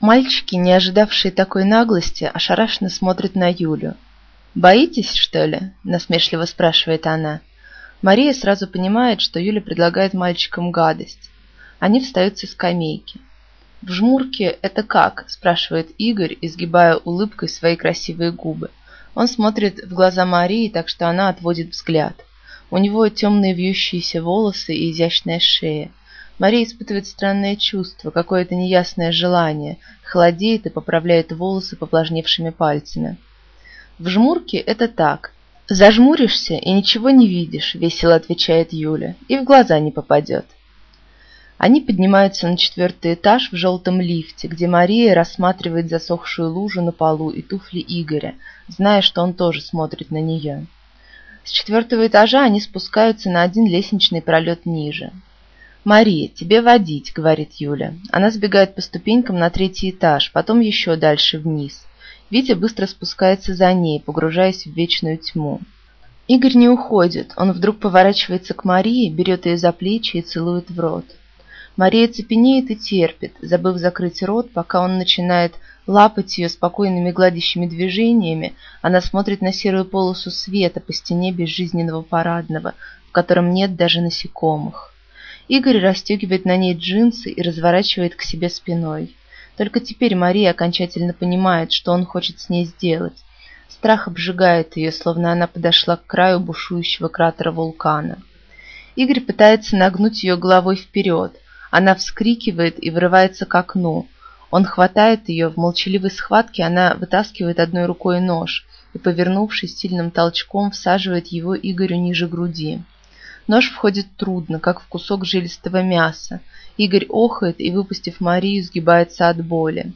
Мальчики, не ожидавшие такой наглости, ошарашенно смотрят на Юлю. «Боитесь, что ли?» – насмешливо спрашивает она. Мария сразу понимает, что Юля предлагает мальчикам гадость. Они встают со скамейки. «В жмурке это как?» – спрашивает Игорь, изгибая улыбкой свои красивые губы. Он смотрит в глаза Марии, так что она отводит взгляд. У него темные вьющиеся волосы и изящная шея. Мария испытывает странное чувство, какое-то неясное желание, холодеет и поправляет волосы повлажневшими пальцами. В жмурке это так. Зажмуришься и ничего не видишь, весело отвечает Юля, и в глаза не попадет. Они поднимаются на четвертый этаж в желтом лифте, где Мария рассматривает засохшую лужу на полу и туфли Игоря, зная, что он тоже смотрит на нее. С четвертого этажа они спускаются на один лестничный пролет ниже. «Мария, тебе водить», — говорит Юля. Она сбегает по ступенькам на третий этаж, потом еще дальше вниз. Витя быстро спускается за ней, погружаясь в вечную тьму. Игорь не уходит. Он вдруг поворачивается к Марии, берет ее за плечи и целует в рот. Мария цепенеет и терпит, забыв закрыть рот, пока он начинает лапать ее спокойными гладящими движениями, она смотрит на серую полосу света по стене безжизненного парадного, в котором нет даже насекомых. Игорь расстегивает на ней джинсы и разворачивает к себе спиной. Только теперь Мария окончательно понимает, что он хочет с ней сделать. Страх обжигает ее, словно она подошла к краю бушующего кратера вулкана. Игорь пытается нагнуть ее головой вперед – она вскрикивает и вырывается к окну. Он хватает ее, в молчаливой схватке она вытаскивает одной рукой нож и, повернувшись сильным толчком, всаживает его Игорю ниже груди. Нож входит трудно, как в кусок жилистого мяса. Игорь охает и, выпустив Марию, сгибается от боли.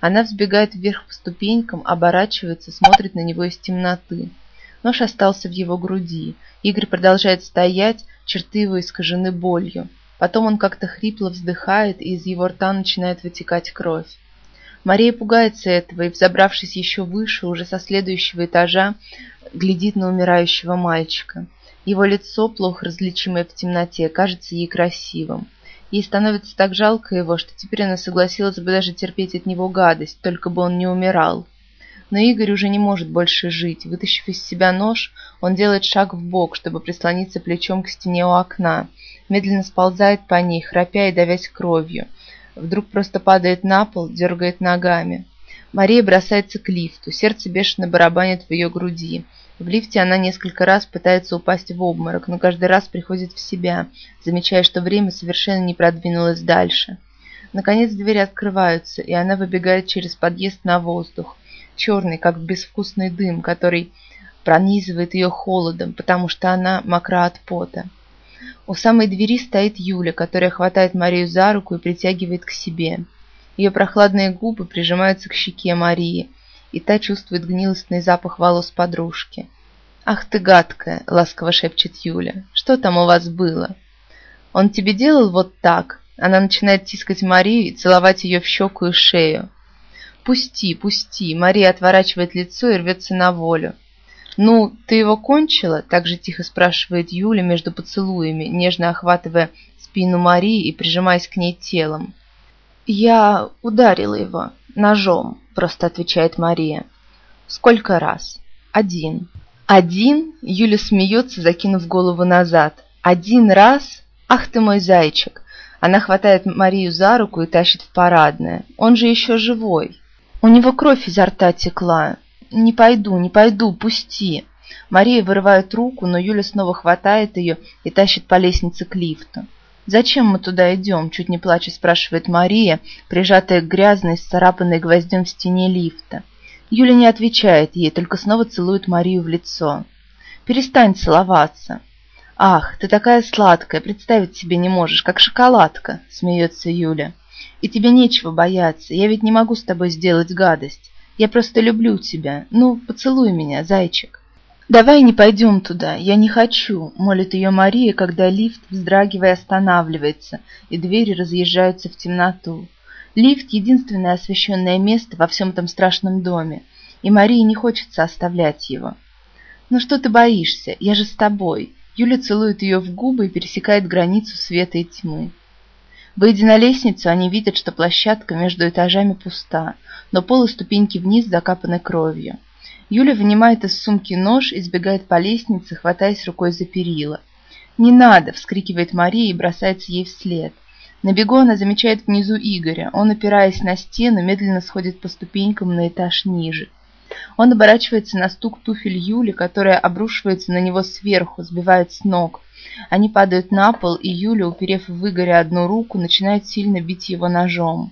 Она взбегает вверх по ступенькам, оборачивается, смотрит на него из темноты. Нож остался в его груди. Игорь продолжает стоять, черты его искажены болью. Потом он как-то хрипло вздыхает, и из его рта начинает вытекать кровь. Мария пугается этого и, взобравшись еще выше, уже со следующего этажа, глядит на умирающего мальчика. Его лицо, плохо различимое в темноте, кажется ей красивым. Ей становится так жалко его, что теперь она согласилась бы даже терпеть от него гадость, только бы он не умирал. Но Игорь уже не может больше жить. Вытащив из себя нож, он делает шаг в бок, чтобы прислониться плечом к стене у окна, медленно сползает по ней, храпя и давясь кровью. Вдруг просто падает на пол, дергает ногами. Мария бросается к лифту, сердце бешено барабанит в ее груди. В лифте она несколько раз пытается упасть в обморок, но каждый раз приходит в себя, замечая, что время совершенно не продвинулось дальше. Наконец двери открываются, и она выбегает через подъезд на воздух, черный, как безвкусный дым, который пронизывает ее холодом, потому что она мокра от пота. У самой двери стоит Юля, которая хватает Марию за руку и притягивает к себе. Ее прохладные губы прижимаются к щеке Марии, и та чувствует гнилостный запах волос подружки. «Ах ты гадкая!» — ласково шепчет Юля. «Что там у вас было?» «Он тебе делал вот так?» Она начинает тискать Марию и целовать ее в щеку и шею. «Пусти, пусти!» Мария отворачивает лицо и рвется на волю. «Ну, ты его кончила?» – так же тихо спрашивает Юля между поцелуями, нежно охватывая спину Марии и прижимаясь к ней телом. «Я ударила его ножом», – просто отвечает Мария. «Сколько раз?» «Один». «Один?» – Юля смеется, закинув голову назад. «Один раз? Ах ты мой зайчик!» Она хватает Марию за руку и тащит в парадное. «Он же еще живой!» У него кровь изо рта текла. «Не пойду, не пойду, пусти!» Мария вырывает руку, но Юля снова хватает ее и тащит по лестнице к лифту. «Зачем мы туда идем?» – чуть не плача спрашивает Мария, прижатая к грязной, сцарапанной гвоздем в стене лифта. Юля не отвечает ей, только снова целует Марию в лицо. «Перестань целоваться!» «Ах, ты такая сладкая, представить себе не можешь, как шоколадка!» – смеется Юля. «И тебе нечего бояться, я ведь не могу с тобой сделать гадость. Я просто люблю тебя. Ну, поцелуй меня, зайчик». «Давай не пойдем туда, я не хочу», — молит ее Мария, когда лифт, вздрагивая, останавливается, и двери разъезжаются в темноту. Лифт — единственное освещенное место во всем этом страшном доме, и Марии не хочется оставлять его. «Ну что ты боишься? Я же с тобой». Юля целует ее в губы и пересекает границу света и тьмы. Выйдя на лестницу, они видят, что площадка между этажами пуста, но пол и ступеньки вниз закапаны кровью. Юля вынимает из сумки нож и сбегает по лестнице, хватаясь рукой за перила. «Не надо!» – вскрикивает Мария и бросается ей вслед. На бегу она замечает внизу Игоря. Он, опираясь на стену, медленно сходит по ступенькам на этаж ниже. Он оборачивается на стук туфель Юли, которая обрушивается на него сверху, сбивает с ног. Они падают на пол, и Юля, уперев в Игоря одну руку, начинает сильно бить его ножом.